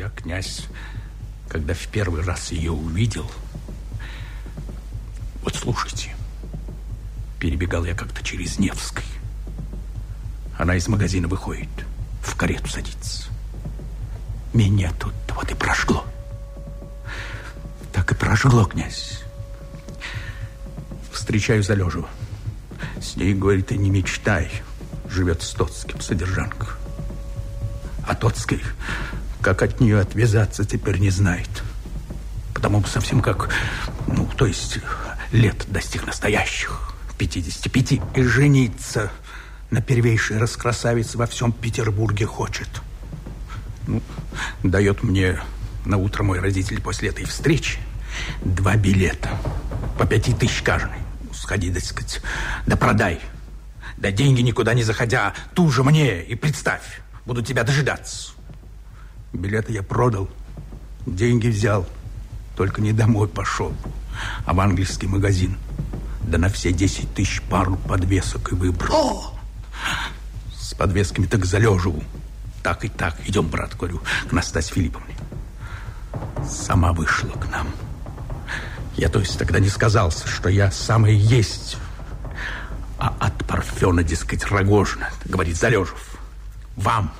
Я, князь, когда в первый раз ее увидел... Вот слушайте, перебегал я как-то через Невской. Она из магазина выходит, в карету садится. Меня тут вот и прожгло. Так и прожгло, князь. Встречаю Залежева. С ней, говорит, и не мечтай. Живет с Тоцким, содержанка. А Тоцкий, как от нее отвязаться, теперь не знает. Потому совсем как, ну, то есть лет достиг настоящих, 55, и жениться на первейшей раскрасавице во всем Петербурге хочет. Ну, дает мне на утро мой родитель после этой встречи два билета по пяти тысяч каждый. Ну, сходи, так сказать, да продай. Да деньги никуда не заходя, ту же мне и представь, буду тебя дожидаться. Билеты я продал, деньги взял, только не домой пошел, а в английский магазин. Да на все 10 тысяч пару подвесок и выбрал. О! С подвесками так залежу. Так и так. Идем, брат, говорю, к Настасье Филипповне. Сама вышла к нам. Я, то есть, тогда не сказался, что я самый есть. А от Парфена, дескать, Рогожина, говорит Залежев, вам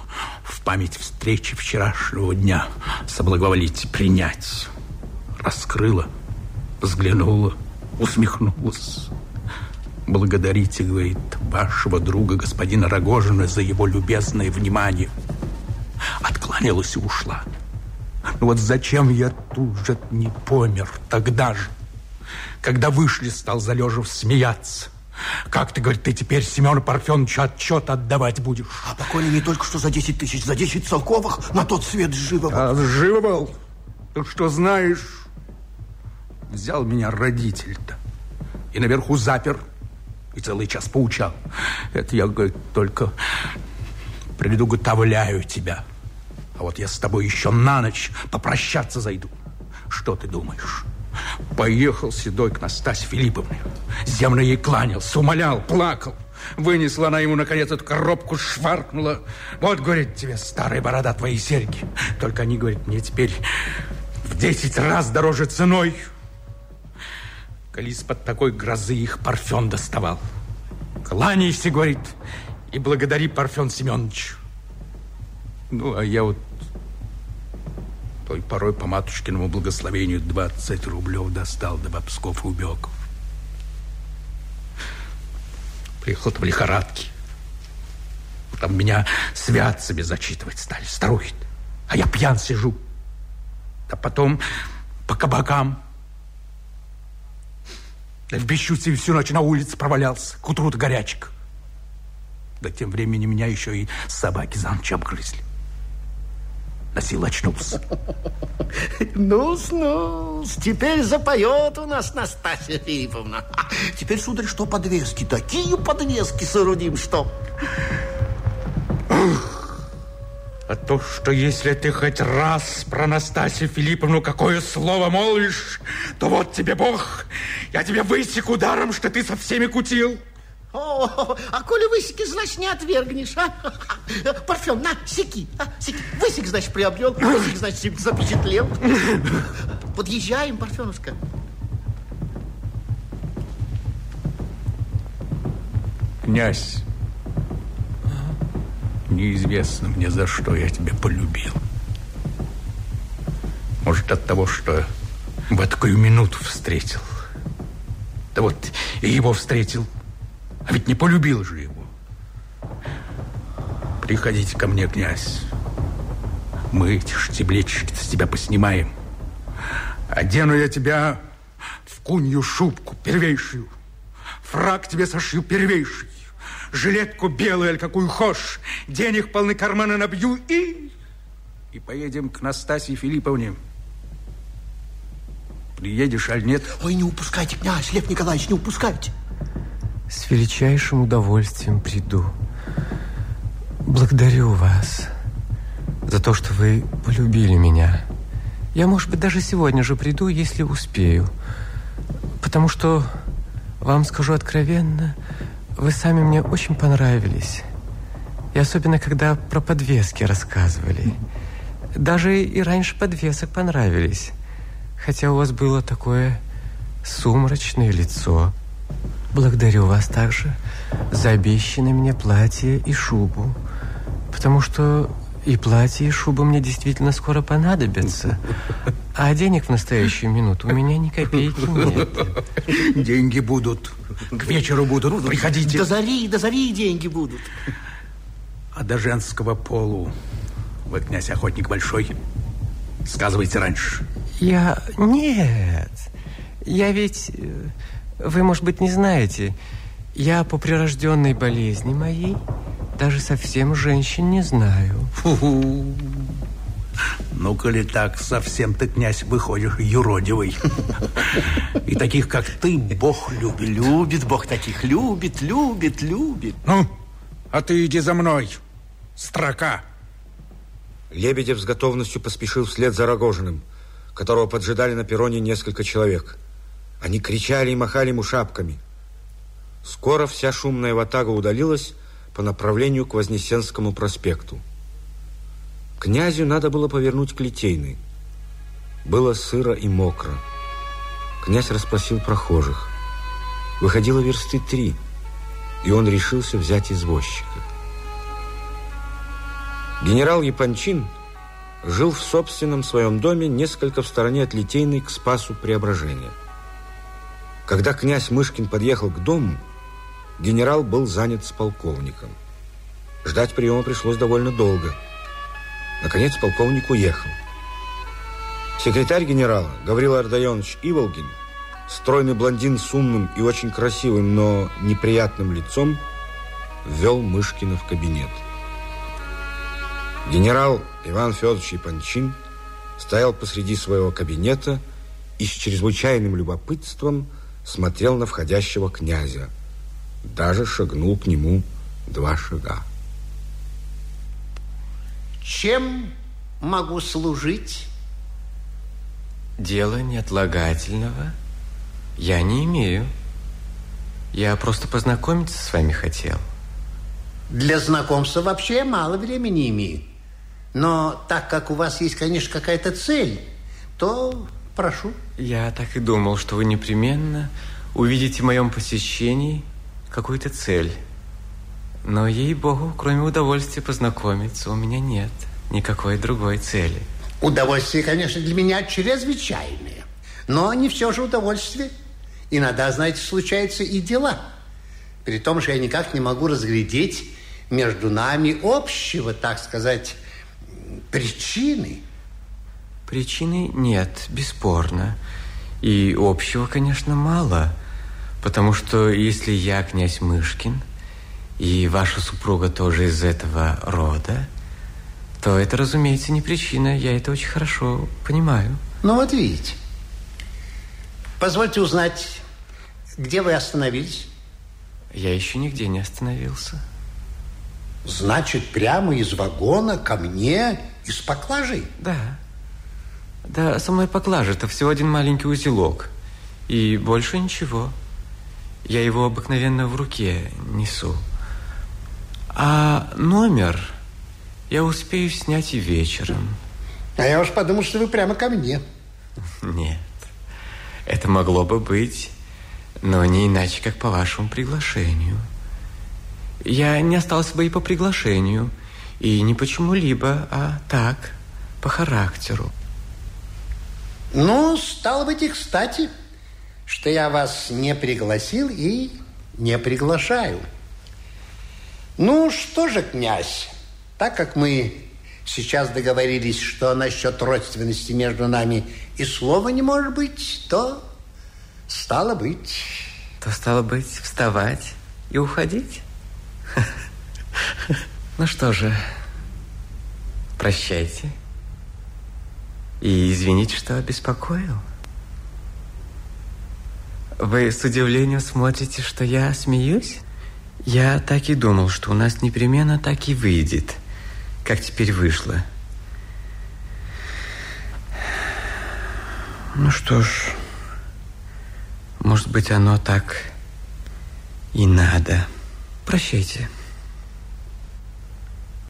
память встречи вчерашнего дня соблаговолите принять. Раскрыла, взглянула, усмехнулась. Благодарите, говорит, вашего друга, господина Рогожина, за его любезное внимание. Откланялась и ушла. Ну вот зачем я тут же не помер тогда же? Когда вышли, стал Залежев смеяться. Как ты, говорит, ты теперь Семену Парфеновичу отчет отдавать будешь? А покойный не только что за 10 тысяч, за 10 целковых на тот свет живо был. А живо был? Ты что знаешь? Взял меня родитель-то и наверху запер и целый час поучал. Это я, говорит, только предуготовляю тебя. А вот я с тобой еще на ночь попрощаться зайду. Что ты думаешь? Поехал Седой к Настасье Филипповне. Земно ей кланялся, умолял, плакал. Вынесла она ему, наконец, эту коробку, шваркнула. Вот, говорит, тебе старая борода, твои серьги. Только они, говорит, мне теперь в десять раз дороже ценой. Коли из-под такой грозы их Парфен доставал. Кланяйся, говорит, и благодари Парфен Семенович. Ну, а я вот той порой по матушкиному благословению 20 рублев достал до Бобсков и Убеков. Приехал в лихорадке. Там меня святцами зачитывать стали, старухи. А я пьян сижу. А потом по кабакам да в бесчувствии всю ночь на улице провалялся. К утру-то горячек. Да тем временем меня еще и собаки за ночь обгрызли. На силу очнулся. Ну-с, ну теперь запоет у нас Настасья Филипповна. Теперь, сударь, что подвески? Такие подвески соорудим, что... А то, что если ты хоть раз про Настасью Филипповну какое слово молвишь, то вот тебе Бог, я тебе высеку ударом, что ты со всеми кутил. А коли высеки, значит, не отвергнешь, а? Парфен, на, секи, а, секи. Высек, значит, приобрел, высек, значит, запечатлел. Подъезжаем, Парфеновска. Князь, неизвестно мне, за что я тебя полюбил. Может, от того, что в такую минуту встретил. Да вот и его встретил. А ведь не полюбил же его. Приходите ко мне, князь. Мы эти штиблетчики с тебя поснимаем. Одену я тебя в кунью шубку первейшую. Фраг тебе сошью первейший жилетку белую, аль какую хошь, денег полны карманы набью и... И поедем к Настасье Филипповне. Приедешь, аль нет? Ой, не упускайте, князь, Лев Николаевич, не упускайте. С величайшим удовольствием приду. Благодарю вас за то, что вы полюбили меня. Я, может быть, даже сегодня же приду, если успею. Потому что, вам скажу откровенно, вы сами мне очень понравились. И особенно, когда про подвески рассказывали. Даже и раньше подвесок понравились. Хотя у вас было такое сумрачное лицо. Благодарю вас также за обещанное мне платье и шубу. Потому что и платье, и шуба мне действительно скоро понадобятся. А денег в настоящую минуту у меня ни копейки нет. Деньги будут. К вечеру будут. Приходите. До зари, до зари деньги будут. А до женского полу вы, князь охотник большой, сказывайте раньше. Я... Нет. Я ведь... Вы, может быть, не знаете. Я по прирожденной болезни моей даже совсем женщин не знаю. Фу-фу. Ну, коли так, совсем ты, князь, выходишь юродивый. И таких, как ты, Бог любит. Любит Бог таких, любит, любит, любит. Ну, а ты иди за мной, строка. Лебедев с готовностью поспешил вслед за Рогожиным, которого поджидали на перроне несколько человек. Они кричали и махали ему шапками. Скоро вся шумная ватага удалилась, по направлению к Вознесенскому проспекту. Князю надо было повернуть к Литейной. Было сыро и мокро. Князь расспросил прохожих. Выходило версты три, и он решился взять извозчика. Генерал Япончин жил в собственном своем доме несколько в стороне от Литейной к Спасу Преображения. Когда князь Мышкин подъехал к дому, генерал был занят с полковником. Ждать приема пришлось довольно долго. Наконец полковник уехал. Секретарь генерала Гаврил Ардайонович Иволгин, стройный блондин с умным и очень красивым, но неприятным лицом, ввел Мышкина в кабинет. Генерал Иван Федорович Ипанчин стоял посреди своего кабинета и с чрезвычайным любопытством смотрел на входящего князя – даже шагнул к нему два шага. Чем могу служить? Дело неотлагательного я не имею. Я просто познакомиться с вами хотел. Для знакомства вообще мало времени имею. Но так как у вас есть, конечно, какая-то цель, то прошу. Я так и думал, что вы непременно увидите в моем посещении какую-то цель. Но, ей-богу, кроме удовольствия познакомиться, у меня нет никакой другой цели. Удовольствие, конечно, для меня чрезвычайное. Но не все же удовольствие. Иногда, знаете, случаются и дела. При том же я никак не могу разглядеть между нами общего, так сказать, причины. Причины нет, бесспорно. И общего, конечно, мало. Потому что если я князь Мышкин, и ваша супруга тоже из этого рода, то это, разумеется, не причина. Я это очень хорошо понимаю. Ну, вот видите. Позвольте узнать, где вы остановились? Я еще нигде не остановился. Значит, прямо из вагона ко мне, из поклажей? Да. Да, со мной поклажа. Это всего один маленький узелок. И больше ничего. Я его обыкновенно в руке несу. А номер я успею снять и вечером. А я уж подумал, что вы прямо ко мне. Нет. Это могло бы быть, но не иначе, как по вашему приглашению. Я не остался бы и по приглашению, и не почему-либо, а так, по характеру. Ну, стало быть, и кстати что я вас не пригласил и не приглашаю. Ну что же, князь, так как мы сейчас договорились, что насчет родственности между нами и слова не может быть, то стало быть. То стало быть вставать и уходить? Ну что же, прощайте. И извините, что обеспокоил. Вы с удивлением смотрите, что я смеюсь? Я так и думал, что у нас непременно так и выйдет, как теперь вышло. Ну что ж, может быть, оно так и надо. Прощайте.